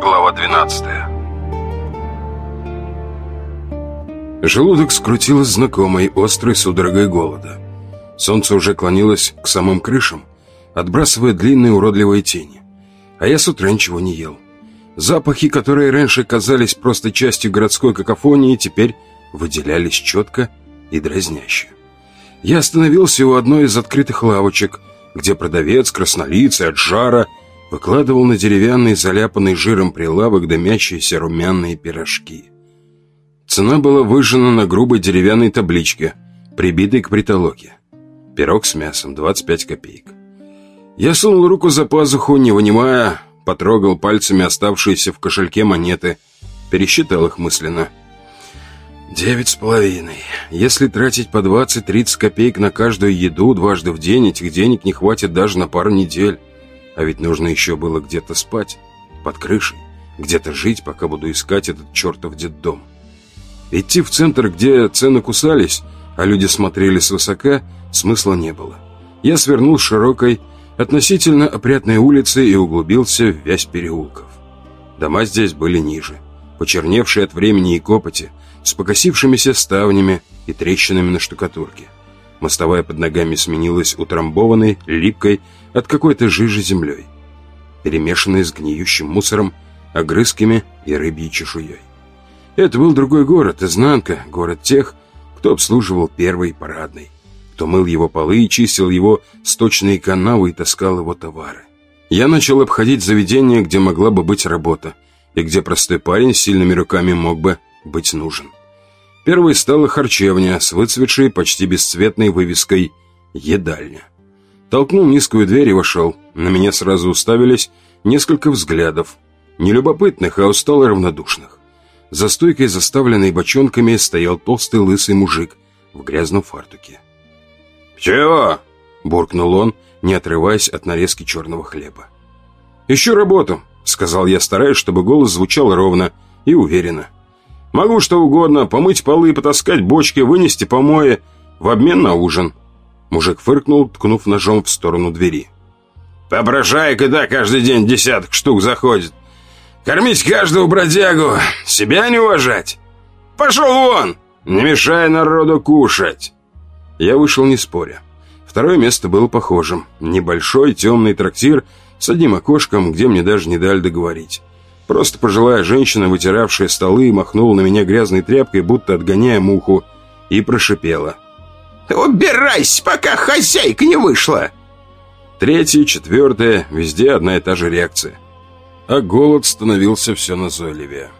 Глава 12 Желудок скрутило знакомой острой судорогой голода. Солнце уже клонилось к самым крышам, отбрасывая длинные уродливые тени. А я с утра ничего не ел. Запахи, которые раньше казались просто частью городской какофонии, теперь выделялись четко и дразняще. Я остановился у одной из открытых лавочек, где продавец, краснолицый от жара, выкладывал на деревянный, заляпанный жиром прилавок дымящиеся румяные пирожки. Цена была выжжена на грубой деревянной табличке, прибитой к притолоке. Пирог с мясом, 25 копеек. Я сунул руку за пазуху, не вынимая, потрогал пальцами оставшиеся в кошельке монеты, пересчитал их мысленно. Девять с половиной. Если тратить по 20-30 копеек на каждую еду дважды в день, этих денег не хватит даже на пару недель. А ведь нужно еще было где-то спать, под крышей, где-то жить, пока буду искать этот чертов детдом. Идти в центр, где цены кусались, а люди смотрели свысока, смысла не было. Я свернул широкой, относительно опрятной улицы и углубился в вязь переулков. Дома здесь были ниже, почерневшие от времени и копоти, с покосившимися ставнями и трещинами на штукатурке. Мостовая под ногами сменилась утрамбованной, липкой от какой-то жижи землей, перемешанной с гниющим мусором, огрызками и рыбьей чешуей. Это был другой город, изнанка, город тех, кто обслуживал первый парадный, кто мыл его полы и чистил его сточные канавы и таскал его товары. Я начал обходить заведения, где могла бы быть работа, и где простой парень с сильными руками мог бы быть нужен. Первой стала харчевня с выцветшей, почти бесцветной вывеской «Едальня». Толкнул низкую дверь и вошел. На меня сразу уставились несколько взглядов. Не любопытных, а устало равнодушных. За стойкой, заставленной бочонками, стоял толстый лысый мужик в грязном фартуке. «Чего?» – буркнул он, не отрываясь от нарезки черного хлеба. «Ищу работу», – сказал я, стараясь, чтобы голос звучал ровно и уверенно. Могу что угодно, помыть полы, потаскать бочки, вынести помои, в обмен на ужин». Мужик фыркнул, ткнув ножом в сторону двери. «Попрошайка, да, каждый день десяток штук заходит. Кормить каждого бродягу, себя не уважать. Пошел вон, не мешай народу кушать». Я вышел не споря. Второе место было похожим. Небольшой темный трактир с одним окошком, где мне даже не дали договорить. Просто пожилая женщина, вытиравшая столы, махнула на меня грязной тряпкой, будто отгоняя муху, и прошипела. «Убирайся, пока хозяйка не вышла!» Третье, четвертое, везде одна и та же реакция. А голод становился все назойливее.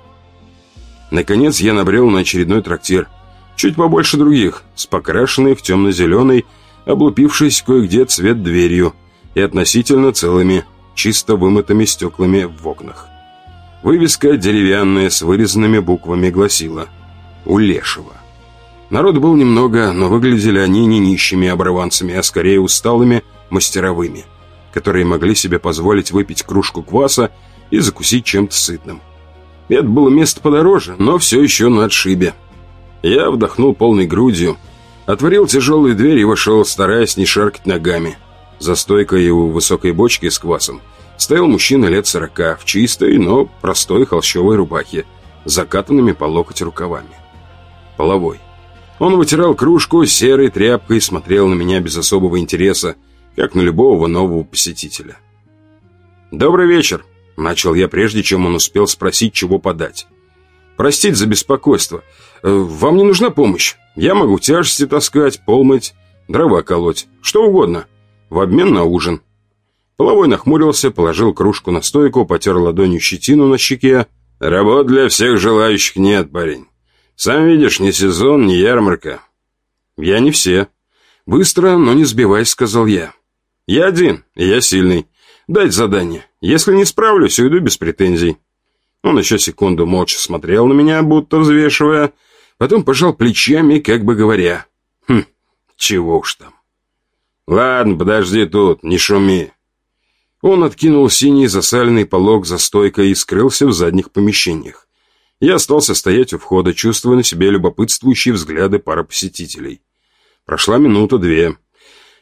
Наконец я набрел на очередной трактир. Чуть побольше других, с покрашенной в темно-зеленый, облупившись кое-где цвет дверью и относительно целыми, чисто вымытыми стеклами в окнах. Вывеска деревянная с вырезанными буквами гласила «У Лешего». Народ был немного, но выглядели они не нищими оборванцами, а скорее усталыми мастеровыми, которые могли себе позволить выпить кружку кваса и закусить чем-то сытным. Это было место подороже, но все еще на отшибе. Я вдохнул полной грудью, отворил тяжелую дверь и вошел, стараясь не шаркать ногами. За стойкой у высокой бочки с квасом стоял мужчина лет сорока в чистой, но простой холщовой рубахе, закатанными по локоть рукавами. Половой. Он вытирал кружку серой тряпкой и смотрел на меня без особого интереса, как на любого нового посетителя. «Добрый вечер», — начал я, прежде чем он успел спросить, чего подать. «Простите за беспокойство. Э, вам не нужна помощь? Я могу тяжести таскать, пол мыть, дрова колоть, что угодно, в обмен на ужин». Половой нахмурился, положил кружку на стойку, потер ладонью щетину на щеке. «Работ для всех желающих нет, парень. Сам видишь, ни сезон, ни ярмарка». «Я не все». «Быстро, но не сбивай», — сказал я. «Я один, и я сильный. Дать задание. Если не справлюсь, уйду без претензий». Он еще секунду молча смотрел на меня, будто взвешивая, потом пожал плечами, как бы говоря. «Хм, чего уж там». «Ладно, подожди тут, не шуми. Он откинул синий засаленный полог за стойкой и скрылся в задних помещениях. Я остался стоять у входа, чувствуя на себе любопытствующие взгляды пары посетителей. Прошла минута-две.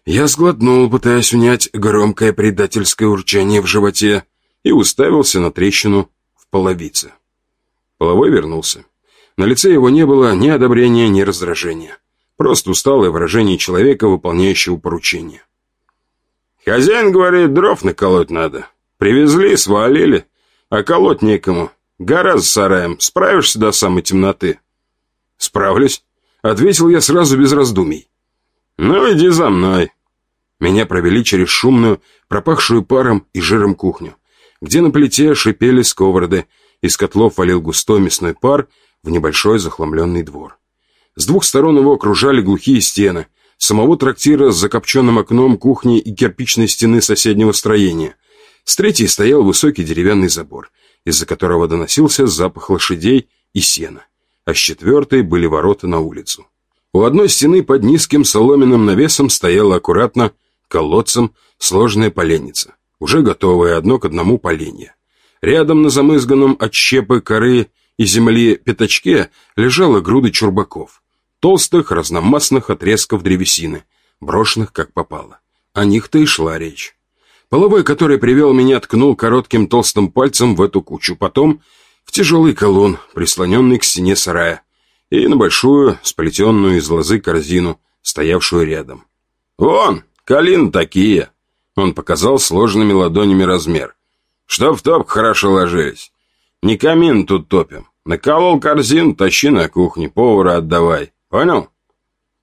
Я сглотнул, пытаясь унять громкое предательское урчание в животе, и уставился на трещину в половице. Половой вернулся. На лице его не было ни одобрения, ни раздражения. Просто усталое выражение человека, выполняющего поручение. «Хозяин говорит, дров наколоть надо. Привезли, свалили, а колоть некому. Гора с сараем. Справишься до самой темноты?» «Справлюсь», — ответил я сразу без раздумий. «Ну, иди за мной». Меня провели через шумную, пропахшую паром и жиром кухню, где на плите шипели сковороды, из котлов валил густой мясной пар в небольшой захламленный двор. С двух сторон его окружали глухие стены, самого трактира с закопченным окном кухни и кирпичной стены соседнего строения. С третьей стоял высокий деревянный забор, из-за которого доносился запах лошадей и сена, а с четвертой были ворота на улицу. У одной стены под низким соломенным навесом стояла аккуратно колодцем сложная поленница, уже готовая одно к одному поленье. Рядом на замызганном от щепы коры и земли пятачке лежала груда чурбаков, толстых разномастных отрезков древесины, брошенных как попало. О них-то и шла речь. Половой, который привел меня, ткнул коротким толстым пальцем в эту кучу, потом в тяжелый колонн, прислоненный к стене сарая, и на большую, сплетенную из лозы корзину, стоявшую рядом. «Вон, калин такие!» Он показал сложенными ладонями размер. «Чтоб в топ хорошо ложились. Не камин тут топим. Наколол корзин, тащи на кухню, повара отдавай. Понял?»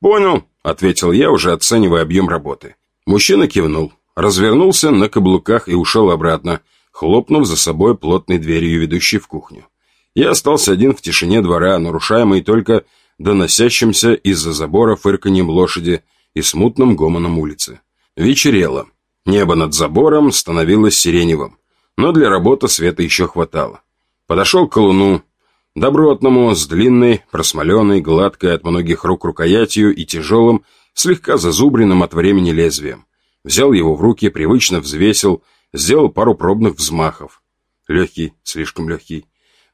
«Понял», — ответил я, уже оценивая объем работы. Мужчина кивнул, развернулся на каблуках и ушел обратно, хлопнув за собой плотной дверью, ведущей в кухню. Я остался один в тишине двора, нарушаемый только доносящимся из-за забора фырканьем лошади и смутным гомоном улицы. Вечерело. Небо над забором становилось сиреневым, но для работы света еще хватало. Подошел к колуну, добротному, с длинной, просмоленной, гладкой от многих рук рукоятью и тяжелым, слегка зазубренным от времени лезвием. Взял его в руки, привычно взвесил, сделал пару пробных взмахов. Легкий, слишком легкий.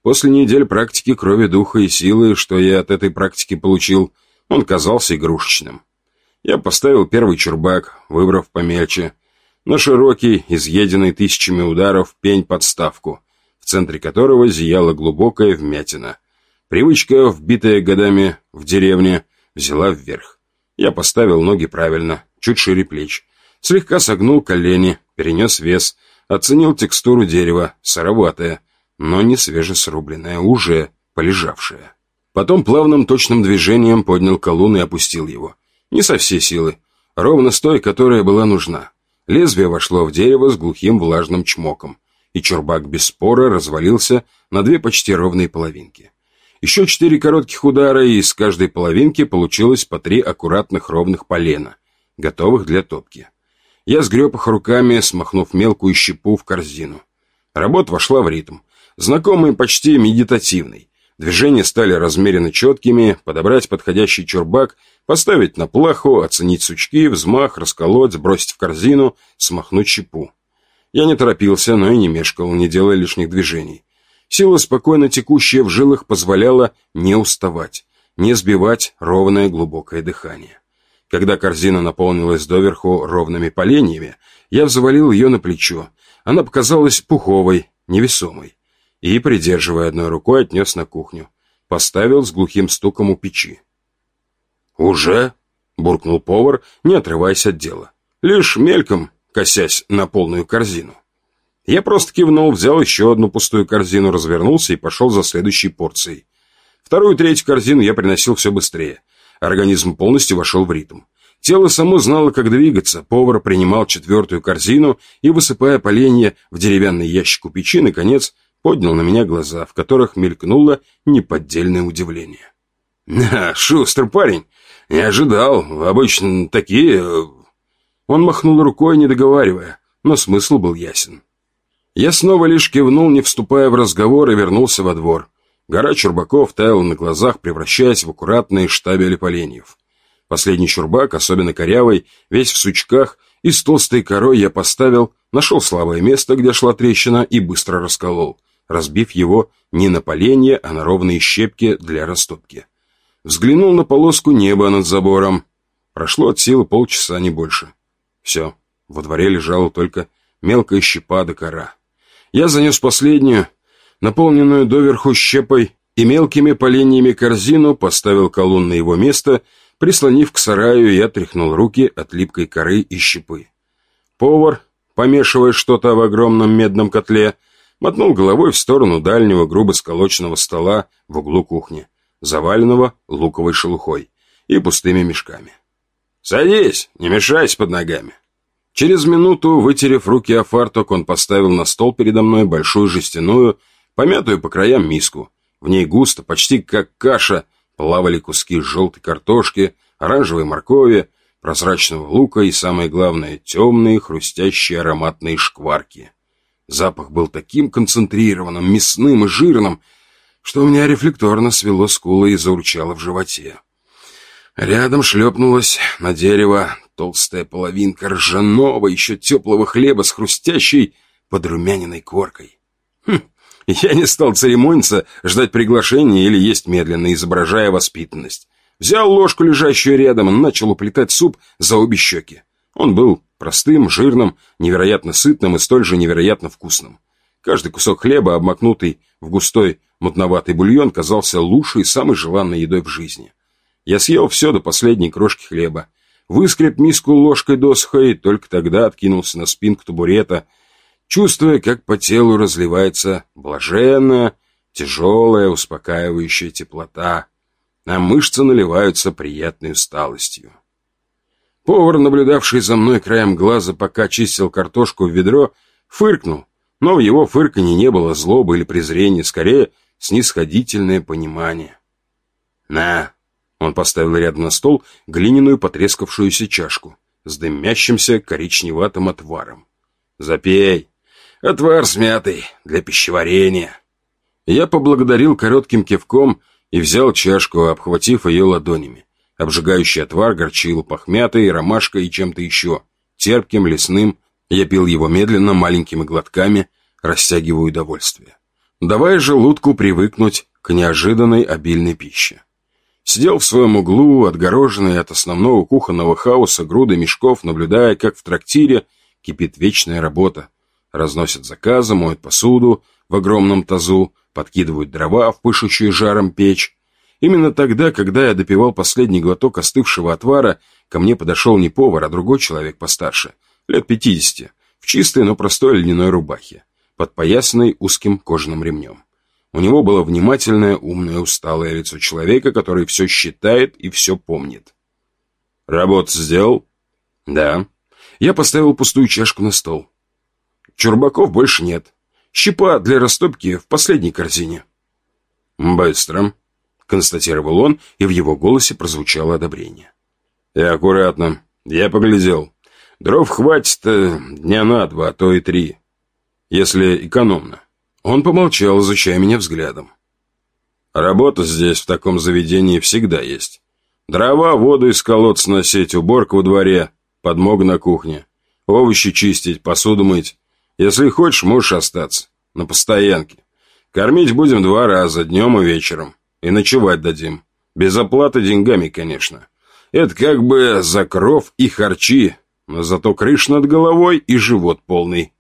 После недель практики крови духа и силы, что я от этой практики получил, он казался игрушечным. Я поставил первый чурбак, выбрав помельче, на широкий, изъеденный тысячами ударов, пень-подставку, в центре которого зияла глубокая вмятина. Привычка, вбитая годами в деревне, взяла вверх. Я поставил ноги правильно, чуть шире плеч, слегка согнул колени, перенес вес, оценил текстуру дерева, сыроватое, но не свежесрубленное, уже полежавшее. Потом плавным точным движением поднял колун и опустил его. Не со всей силы, ровно с той, которая была нужна. Лезвие вошло в дерево с глухим влажным чмоком, и чурбак без спора развалился на две почти ровные половинки. Еще четыре коротких удара, и из каждой половинки получилось по три аккуратных ровных полена, готовых для топки. Я сгреб их руками, смахнув мелкую щепу в корзину. Работа вошла в ритм знакомый почти медитативный. Движения стали размеренно четкими, подобрать подходящий чурбак, поставить на плаху, оценить сучки, взмах, расколоть, сбросить в корзину, смахнуть щепу. Я не торопился, но и не мешкал, не делая лишних движений. Сила, спокойно текущая в жилах, позволяла не уставать, не сбивать ровное глубокое дыхание. Когда корзина наполнилась доверху ровными поленьями, я взвалил ее на плечо. Она показалась пуховой, невесомой и, придерживая одной рукой, отнес на кухню. Поставил с глухим стуком у печи. «Уже?» — буркнул повар, не отрываясь от дела. Лишь мельком, косясь на полную корзину. Я просто кивнул, взял еще одну пустую корзину, развернулся и пошел за следующей порцией. Вторую третью корзину я приносил все быстрее. Организм полностью вошел в ритм. Тело само знало, как двигаться. Повар принимал четвертую корзину и, высыпая поленья в деревянный ящик у печи, наконец поднял на меня глаза, в которых мелькнуло неподдельное удивление. «А, шустрый парень! Не ожидал. Обычно такие...» Он махнул рукой, не договаривая, но смысл был ясен. Я снова лишь кивнул, не вступая в разговор, и вернулся во двор. Гора чурбаков таяла на глазах, превращаясь в аккуратные штабели поленьев. Последний чурбак, особенно корявый, весь в сучках и с толстой корой я поставил, нашел слабое место, где шла трещина, и быстро расколол разбив его не на поленья, а на ровные щепки для растопки. Взглянул на полоску неба над забором. Прошло от силы полчаса, не больше. Все, во дворе лежала только мелкая щепа до кора. Я занес последнюю, наполненную доверху щепой и мелкими поленьями корзину, поставил колун на его место, прислонив к сараю, я тряхнул руки от липкой коры и щепы. Повар, помешивая что-то в огромном медном котле, мотнул головой в сторону дальнего грубо сколоченного стола в углу кухни, заваленного луковой шелухой и пустыми мешками. «Садись, не мешайся под ногами». Через минуту, вытерев руки о фартук, он поставил на стол передо мной большую жестяную, помятую по краям миску. В ней густо, почти как каша, плавали куски желтой картошки, оранжевой моркови, прозрачного лука и, самое главное, темные, хрустящие ароматные шкварки. Запах был таким концентрированным, мясным и жирным, что у меня рефлекторно свело скулы и заурчало в животе. Рядом шлепнулась на дерево толстая половинка ржаного, еще теплого хлеба с хрустящей подрумяненной коркой. Хм, я не стал церемониться, ждать приглашения или есть медленно, изображая воспитанность. Взял ложку, лежащую рядом, и начал уплетать суп за обе щеки. Он был простым, жирным, невероятно сытным и столь же невероятно вкусным. Каждый кусок хлеба, обмакнутый в густой мутноватый бульон, казался лучшей и самой желанной едой в жизни. Я съел все до последней крошки хлеба, выскреб миску ложкой досуха и только тогда откинулся на спинку табурета, чувствуя, как по телу разливается блаженная, тяжелая, успокаивающая теплота, а мышцы наливаются приятной усталостью. Повар, наблюдавший за мной краем глаза, пока чистил картошку в ведро, фыркнул, но в его фырканье не было злобы или презрения, скорее снисходительное понимание. «На!» Он поставил рядом на стол глиняную потрескавшуюся чашку с дымящимся коричневатым отваром. «Запей! Отвар с мятой для пищеварения!» Я поблагодарил коротким кивком и взял чашку, обхватив ее ладонями. Обжигающий отвар горчил пахмятой, ромашкой и чем-то еще. Терпким, лесным. Я пил его медленно, маленькими глотками, растягивая удовольствие. Давая желудку привыкнуть к неожиданной обильной пище. Сидел в своем углу, отгороженный от основного кухонного хаоса груды мешков, наблюдая, как в трактире кипит вечная работа. Разносят заказы, моют посуду в огромном тазу, подкидывают дрова в пышущую жаром печь. Именно тогда, когда я допивал последний глоток остывшего отвара, ко мне подошел не повар, а другой человек постарше, лет пятидесяти, в чистой, но простой льняной рубахе, подпоясанной узким кожаным ремнем. У него было внимательное, умное, усталое лицо человека, который все считает и все помнит. «Работу сделал?» «Да». Я поставил пустую чашку на стол. Чурбаков больше нет. Щепа для растопки в последней корзине. «Быстро», — констатировал он, и в его голосе прозвучало одобрение. «И аккуратно. Я поглядел. Дров хватит э, дня на два, а то и три, если экономно. Он помолчал, изучая меня взглядом. «Работа здесь, в таком заведении, всегда есть. Дрова, воду из колодца носить, уборка во дворе, подмога на кухне, овощи чистить, посуду мыть. Если хочешь, можешь остаться. На постоянке. Кормить будем два раза, днем и вечером. И ночевать дадим. Без оплаты деньгами, конечно. Это как бы за кров и харчи, но зато крыш над головой и живот полный.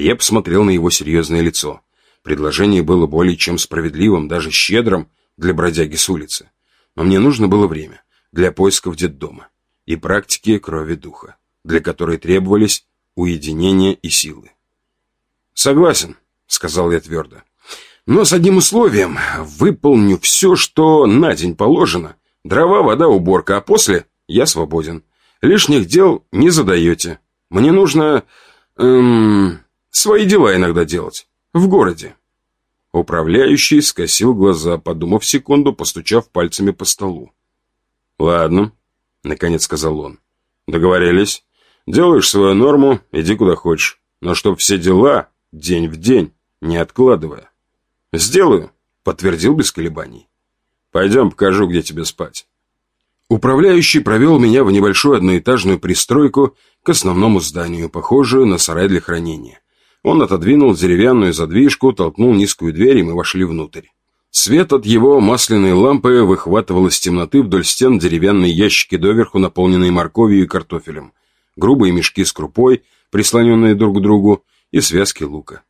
Я посмотрел на его серьезное лицо. Предложение было более чем справедливым, даже щедрым для бродяги с улицы. Но мне нужно было время для поисков детдома и практики крови духа, для которой требовались уединение и силы. «Согласен», — сказал я твердо. «Но с одним условием. Выполню все, что на день положено. Дрова, вода, уборка, а после я свободен. Лишних дел не задаете. Мне нужно... Эм, Свои дела иногда делать. В городе. Управляющий скосил глаза, подумав секунду, постучав пальцами по столу. «Ладно», — наконец сказал он. «Договорились. Делаешь свою норму, иди куда хочешь. Но чтоб все дела день в день, не откладывая». «Сделаю», — подтвердил без колебаний. «Пойдем покажу, где тебе спать». Управляющий провел меня в небольшую одноэтажную пристройку к основному зданию, похожую на сарай для хранения. Он отодвинул деревянную задвижку, толкнул низкую дверь, и мы вошли внутрь. Свет от его масляной лампы выхватывал из темноты вдоль стен деревянные ящики доверху, наполненные морковью и картофелем, грубые мешки с крупой, прислоненные друг к другу, и связки лука.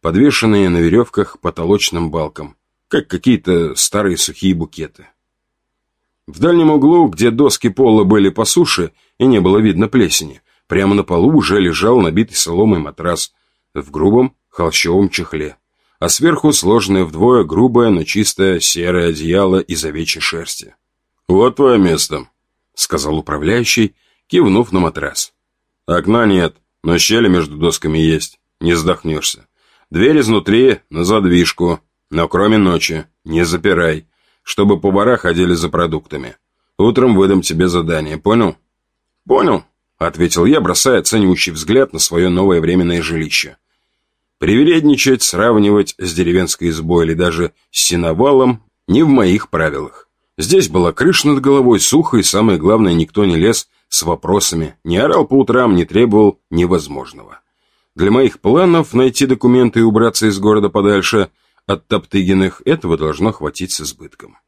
подвешенные на веревках потолочным балкам, как какие-то старые сухие букеты. В дальнем углу, где доски пола были по суше и не было видно плесени, прямо на полу уже лежал набитый соломой матрас в грубом холщовом чехле, а сверху сложенное вдвое грубое, но чистое серое одеяло из овечьей шерсти. «Вот твое место», — сказал управляющий, кивнув на матрас. «Окна нет, но щели между досками есть, не задохнешься. Дверь изнутри на задвижку, но кроме ночи не запирай, чтобы повара ходили за продуктами. Утром выдам тебе задание, понял?» «Понял», — ответил я, бросая оценивающий взгляд на свое новое временное жилище. Привередничать, сравнивать с деревенской избой или даже с сеновалом не в моих правилах. Здесь была крыша над головой, сухо, и самое главное, никто не лез с вопросами, не орал по утрам, не требовал невозможного. Для моих планов найти документы и убраться из города подальше от Топтыгиных этого должно хватить с избытком.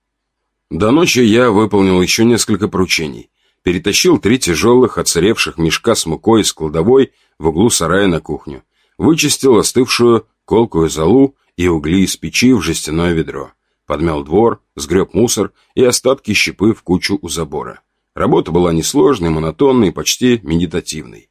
До ночи я выполнил еще несколько поручений. Перетащил три тяжелых, оцаревших мешка с мукой из кладовой в углу сарая на кухню. Вычистил остывшую колкую золу и угли из печи в жестяное ведро. Подмял двор, сгреб мусор и остатки щепы в кучу у забора. Работа была несложной, монотонной, почти медитативной.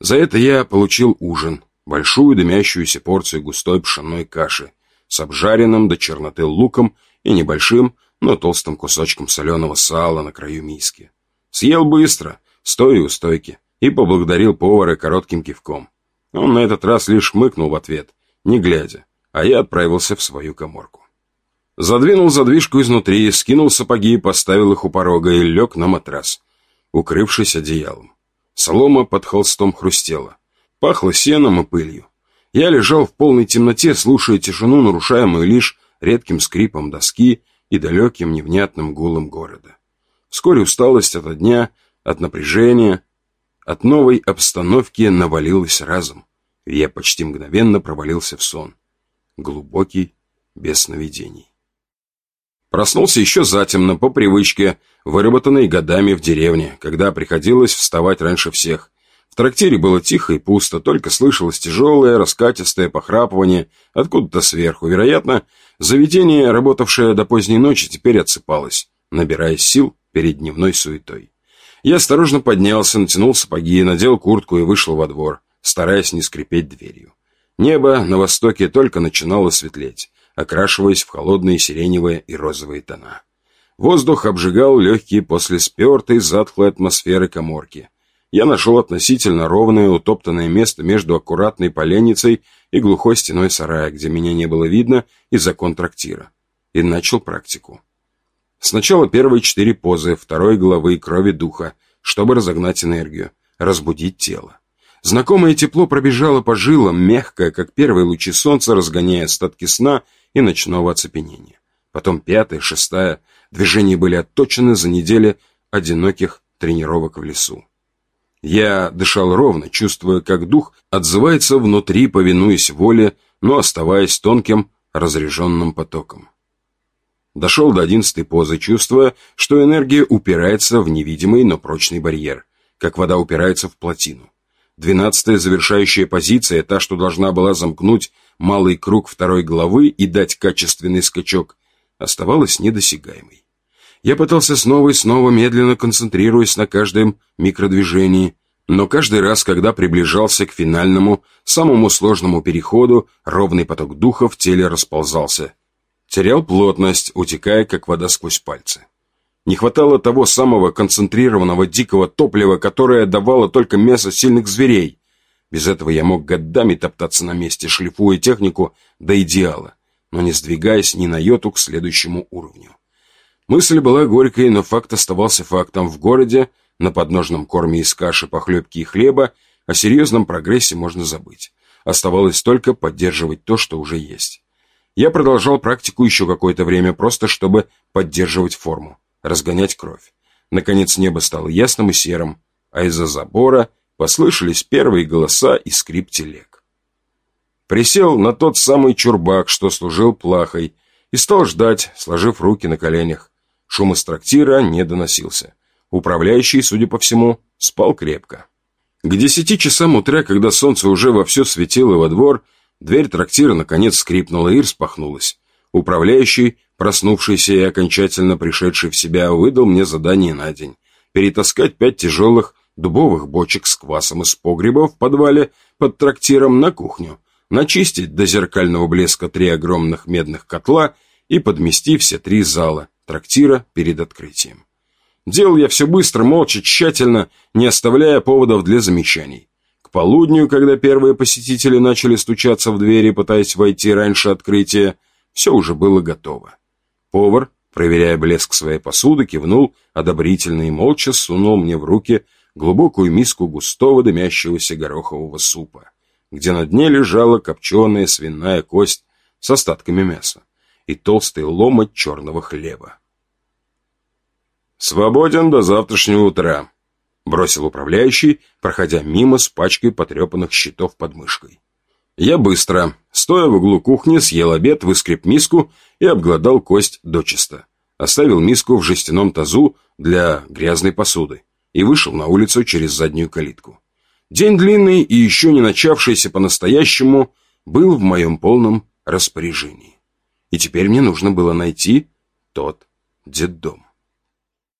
За это я получил ужин, большую дымящуюся порцию густой пшенной каши с обжаренным до черноты луком и небольшим, но толстым кусочком соленого сала на краю миски. Съел быстро, стоя у стойки, и поблагодарил повара коротким кивком. Он на этот раз лишь хмыкнул в ответ, не глядя, а я отправился в свою коморку. Задвинул задвижку изнутри, скинул сапоги, поставил их у порога и лег на матрас, укрывшись одеялом. Солома под холстом хрустела. Пахло сеном и пылью. Я лежал в полной темноте, слушая тишину, нарушаемую лишь редким скрипом доски и далеким невнятным гулом города. Вскоре усталость от дня, от напряжения, от новой обстановки навалилась разом, и я почти мгновенно провалился в сон. Глубокий, без сновидений. Проснулся еще затемно, по привычке, выработанной годами в деревне, когда приходилось вставать раньше всех. В трактире было тихо и пусто, только слышалось тяжелое, раскатистое похрапывание откуда-то сверху. Вероятно, заведение, работавшее до поздней ночи, теперь отсыпалось, набирая сил перед дневной суетой. Я осторожно поднялся, натянул сапоги, надел куртку и вышел во двор, стараясь не скрипеть дверью. Небо на востоке только начинало светлеть окрашиваясь в холодные сиреневые и розовые тона. Воздух обжигал легкие после спертой, затхлой атмосферы коморки. Я нашел относительно ровное утоптанное место между аккуратной поленницей и глухой стеной сарая, где меня не было видно из-за контрактира, и начал практику. Сначала первые четыре позы, второй головы крови духа, чтобы разогнать энергию, разбудить тело. Знакомое тепло пробежало по жилам, мягкое, как первые лучи солнца, разгоняя остатки сна и ночного оцепенения. Потом пятая, шестая. Движения были отточены за неделю одиноких тренировок в лесу. Я дышал ровно, чувствуя, как дух отзывается внутри, повинуясь воле, но оставаясь тонким, разряженным потоком. Дошел до одиннадцатой позы, чувствуя, что энергия упирается в невидимый, но прочный барьер, как вода упирается в плотину. Двенадцатая завершающая позиция, та, что должна была замкнуть малый круг второй главы и дать качественный скачок, оставалась недосягаемой. Я пытался снова и снова, медленно концентрируясь на каждом микродвижении, но каждый раз, когда приближался к финальному, самому сложному переходу, ровный поток духа в теле расползался. Терял плотность, утекая, как вода сквозь пальцы. Не хватало того самого концентрированного дикого топлива, которое давало только мясо сильных зверей. Без этого я мог годами топтаться на месте, шлифуя технику до идеала, но не сдвигаясь ни на йоту к следующему уровню. Мысль была горькой, но факт оставался фактом. В городе, на подножном корме из каши, похлебки и хлеба, о серьезном прогрессе можно забыть. Оставалось только поддерживать то, что уже есть. Я продолжал практику еще какое-то время, просто чтобы поддерживать форму разгонять кровь. Наконец небо стало ясным и серым, а из-за забора послышались первые голоса и скрип телег. Присел на тот самый чурбак, что служил плахой, и стал ждать, сложив руки на коленях. Шум из трактира не доносился. Управляющий, судя по всему, спал крепко. К десяти часам утра, когда солнце уже вовсю светило во двор, Дверь трактира наконец скрипнула и распахнулась. Управляющий, проснувшийся и окончательно пришедший в себя, выдал мне задание на день. Перетаскать пять тяжелых дубовых бочек с квасом из погреба в подвале под трактиром на кухню, начистить до зеркального блеска три огромных медных котла и подмести все три зала трактира перед открытием. Делал я все быстро, молча, тщательно, не оставляя поводов для замечаний. Полудню, когда первые посетители начали стучаться в двери, пытаясь войти раньше открытия, все уже было готово. Повар, проверяя блеск своей посуды, кивнул одобрительно и молча сунул мне в руки глубокую миску густого дымящегося горохового супа, где на дне лежала копченая свиная кость с остатками мяса и толстый ломоть черного хлеба. «Свободен до завтрашнего утра», — бросил управляющий, проходя мимо с пачкой потрепанных щитов под мышкой. Я быстро, стоя в углу кухни, съел обед, выскреб миску и обглодал кость дочисто. Оставил миску в жестяном тазу для грязной посуды и вышел на улицу через заднюю калитку. День длинный и еще не начавшийся по-настоящему был в моем полном распоряжении. И теперь мне нужно было найти тот детдом.